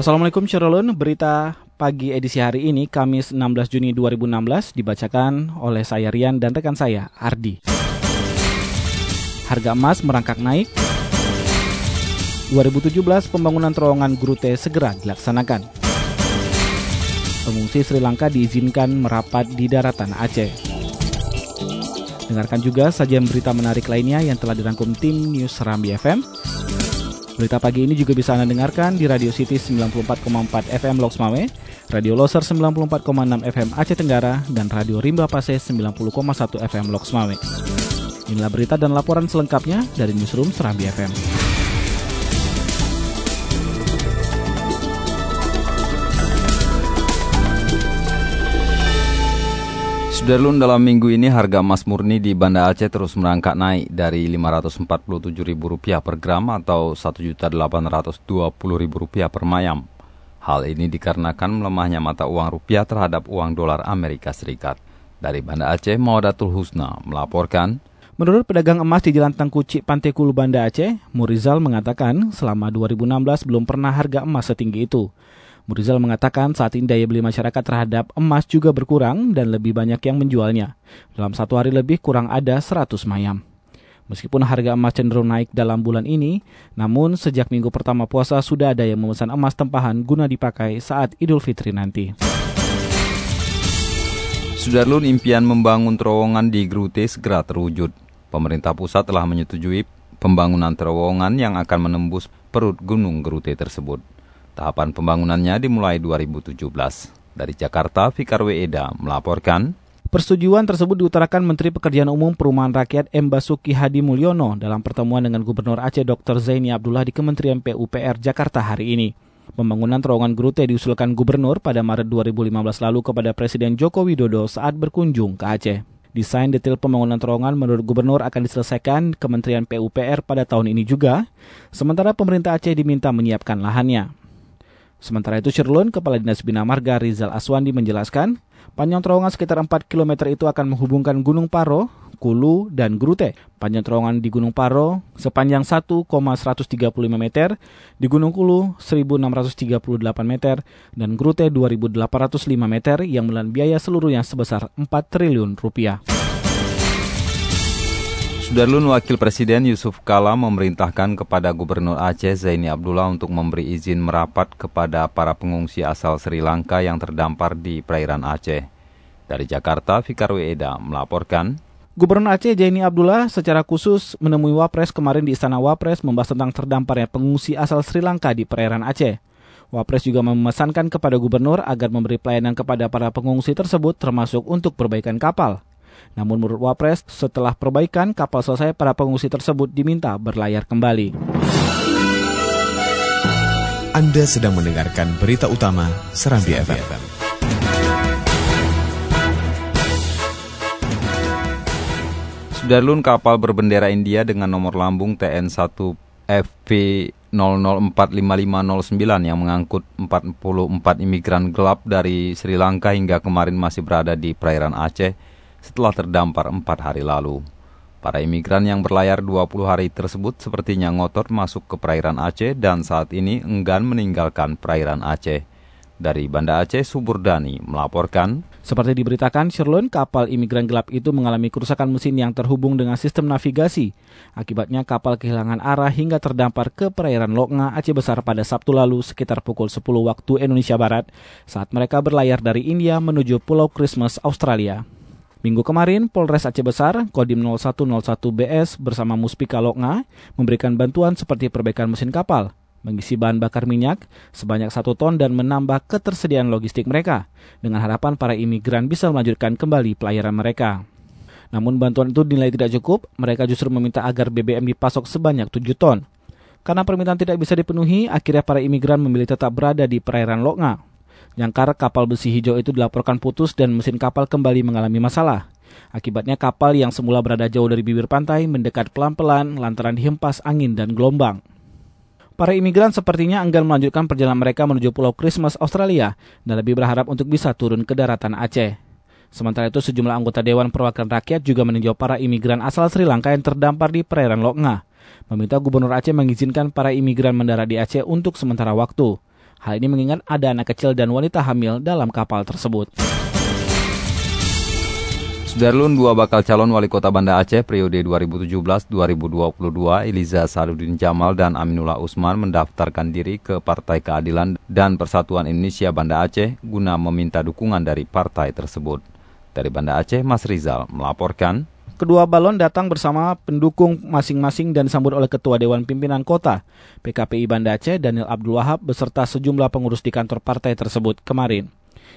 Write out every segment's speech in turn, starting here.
Assalamualaikum Syarulun, berita pagi edisi hari ini Kamis 16 Juni 2016 dibacakan oleh saya Rian dan rekan saya Ardi. Harga emas merangkak naik. 2017 pembangunan terowongan Grute segera dilaksanakan. Pengungsi Sri Lanka diizinkan merapat di daratan Aceh. Dengarkan juga sajian berita menarik lainnya yang telah dirangkum tim News Serambi FM Berita pagi ini juga bisa Anda dengarkan di Radio City 94,4 FM Loks Mame, Radio Loser 94,6 FM Aceh Tenggara, dan Radio Rimba Pase 90,1 FM Loks Mame. Inilah berita dan laporan selengkapnya dari Newsroom Serambi FM. Sudarlun dalam minggu ini harga emas murni di Banda Aceh terus merangkak naik dari Rp547.000 per gram atau Rp1.820.000 per mayam. Hal ini dikarenakan melemahnya mata uang rupiah terhadap uang dolar Amerika Serikat. Dari Banda Aceh, Maudatul Husna melaporkan, Menurut pedagang emas di Jalan Tangkuci Pantai Kulu Banda Aceh, Murizal mengatakan selama 2016 belum pernah harga emas setinggi itu. Murizal mengatakan saat ini daya beli masyarakat terhadap emas juga berkurang dan lebih banyak yang menjualnya. Dalam satu hari lebih kurang ada 100 mayam. Meskipun harga emas cenderung naik dalam bulan ini, namun sejak minggu pertama puasa sudah ada yang memesan emas tempahan guna dipakai saat Idul Fitri nanti. Sudarlun impian membangun terowongan di Grute segera terwujud. Pemerintah pusat telah menyetujui pembangunan terowongan yang akan menembus perut Gunung Grute tersebut. Tahapan pembangunannya dimulai 2017. Dari Jakarta, Fikar Weeda melaporkan, Persetujuan tersebut diutarakan Menteri Pekerjaan Umum Perumahan Rakyat M. Basuki Hadi Mulyono dalam pertemuan dengan Gubernur Aceh Dr. Zaini Abdullah di Kementerian PUPR Jakarta hari ini. Pembangunan terowongan Grute diusulkan Gubernur pada Maret 2015 lalu kepada Presiden Joko Widodo saat berkunjung ke Aceh. Desain detail pembangunan terowongan menurut Gubernur akan diselesaikan Kementerian PUPR pada tahun ini juga, sementara pemerintah Aceh diminta menyiapkan lahannya. Sementara itu Sherlun, Kepala Dinas Bina Marga Rizal Aswandi menjelaskan, panjang terowongan sekitar 4 km itu akan menghubungkan Gunung Paro, Kulu, dan Grute. Panjang terowongan di Gunung Paro sepanjang 1,135 meter, di Gunung Kulu 1.638 meter, dan Grute 2.805 meter yang menelan biaya seluruhnya sebesar 4 triliun rupiah. Sudarlun Wakil Presiden Yusuf Kala memerintahkan kepada Gubernur Aceh Zaini Abdullah untuk memberi izin merapat kepada para pengungsi asal Sri Lanka yang terdampar di perairan Aceh. Dari Jakarta, Fikar Eda melaporkan, Gubernur Aceh Zaini Abdullah secara khusus menemui Wapres kemarin di Istana Wapres membahas tentang terdamparnya pengungsi asal Sri Lanka di perairan Aceh. Wapres juga memesankan kepada gubernur agar memberi pelayanan kepada para pengungsi tersebut termasuk untuk perbaikan kapal. Namun menurut Wapres, setelah perbaikan kapal selesai, para pengungsi tersebut diminta berlayar kembali. Anda sedang mendengarkan berita utama Serambi FM. Sudarlun kapal berbendera India dengan nomor lambung TN1 FV 004559 yang mengangkut 44 imigran gelap dari Sri Lanka hingga kemarin masih berada di perairan Aceh setelah terdampar empat hari lalu. Para imigran yang berlayar 20 hari tersebut sepertinya ngotot masuk ke perairan Aceh dan saat ini enggan meninggalkan perairan Aceh. Dari Banda Aceh, Suburdani melaporkan, Seperti diberitakan, Sherlon, kapal imigran gelap itu mengalami kerusakan mesin yang terhubung dengan sistem navigasi. Akibatnya kapal kehilangan arah hingga terdampar ke perairan Loknga, Aceh Besar pada Sabtu lalu sekitar pukul 10 waktu Indonesia Barat saat mereka berlayar dari India menuju Pulau Christmas, Australia. Minggu kemarin, Polres Aceh Besar, Kodim 0101BS bersama Muspika Loknga memberikan bantuan seperti perbaikan mesin kapal, mengisi bahan bakar minyak sebanyak satu ton dan menambah ketersediaan logistik mereka, dengan harapan para imigran bisa melanjutkan kembali pelayaran mereka. Namun bantuan itu dinilai tidak cukup, mereka justru meminta agar BBM dipasok sebanyak 7 ton. Karena permintaan tidak bisa dipenuhi, akhirnya para imigran memilih tetap berada di perairan Loknga. Jangkar kapal besi hijau itu dilaporkan putus dan mesin kapal kembali mengalami masalah. Akibatnya kapal yang semula berada jauh dari bibir pantai mendekat pelan-pelan lantaran dihempas angin dan gelombang. Para imigran sepertinya enggan melanjutkan perjalanan mereka menuju Pulau Christmas, Australia, dan lebih berharap untuk bisa turun ke daratan Aceh. Sementara itu sejumlah anggota Dewan Perwakilan Rakyat juga meninjau para imigran asal Sri Lanka yang terdampar di perairan Loknga. Meminta Gubernur Aceh mengizinkan para imigran mendarat di Aceh untuk sementara waktu. Hal ini mengingat ada anak kecil dan wanita hamil dalam kapal tersebut. Sudarlun dua bakal calon wali kota Banda Aceh periode 2017-2022 Eliza Sarudin Jamal dan Aminullah Usman mendaftarkan diri ke Partai Keadilan dan Persatuan Indonesia Banda Aceh guna meminta dukungan dari partai tersebut. Dari Banda Aceh, Mas Rizal melaporkan. Kedua balon datang bersama pendukung masing-masing dan disambut oleh Ketua Dewan Pimpinan Kota, PKPI Banda Aceh, Daniel Abdul Wahab, beserta sejumlah pengurus di kantor partai tersebut kemarin.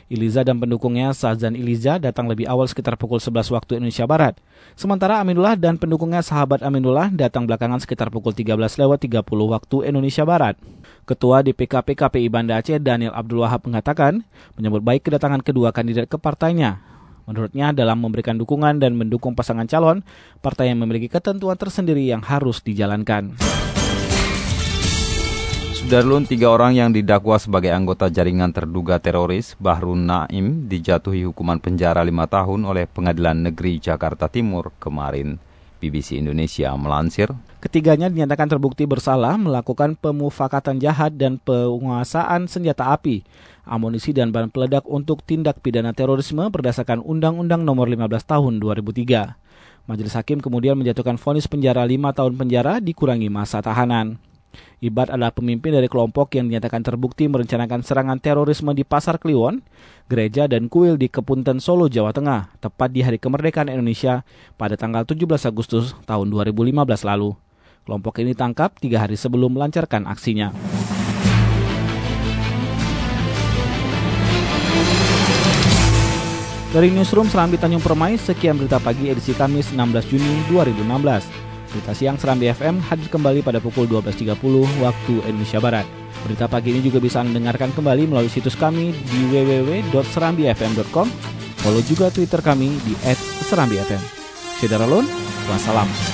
Iliza dan pendukungnya Sazan Iliza datang lebih awal sekitar pukul 11 waktu Indonesia Barat. Sementara Aminullah dan pendukungnya sahabat Aminullah datang belakangan sekitar pukul 13 lewat 30 waktu Indonesia Barat. Ketua DPK PKPI Banda Aceh Daniel Abdul Wahab mengatakan menyambut baik kedatangan kedua kandidat ke partainya. Menurutnya, dalam memberikan dukungan dan mendukung pasangan calon, partai yang memiliki ketentuan tersendiri yang harus dijalankan. Sudarlun, tiga orang yang didakwa sebagai anggota jaringan terduga teroris, Bahrun Naim, dijatuhi hukuman penjara lima tahun oleh Pengadilan Negeri Jakarta Timur kemarin. BBC Indonesia melansir. Ketiganya dinyatakan terbukti bersalah melakukan pemufakatan jahat dan penguasaan senjata api, amunisi dan bahan peledak untuk tindak pidana terorisme berdasarkan Undang-Undang Nomor 15 Tahun 2003. Majelis Hakim kemudian menjatuhkan vonis penjara 5 tahun penjara dikurangi masa tahanan. Ibad adalah pemimpin dari kelompok yang dinyatakan terbukti merencanakan serangan terorisme di Pasar Kliwon, gereja dan kuil di Kepunten Solo, Jawa Tengah, tepat di hari kemerdekaan Indonesia pada tanggal 17 Agustus tahun 2015 lalu. Kelompok ini tangkap tiga hari sebelum melancarkan aksinya. Dari Newsroom Serambi Tanjung Permai, sekian berita pagi edisi Kamis 16 Juni 2016. Berita siang Serambi FM hadir kembali pada pukul 12.30 waktu Indonesia Barat. Berita pagi ini juga bisa Anda dengarkan kembali melalui situs kami di www.serambifm.com. Follow juga Twitter kami di @serambifm. Syederalun, wassalam.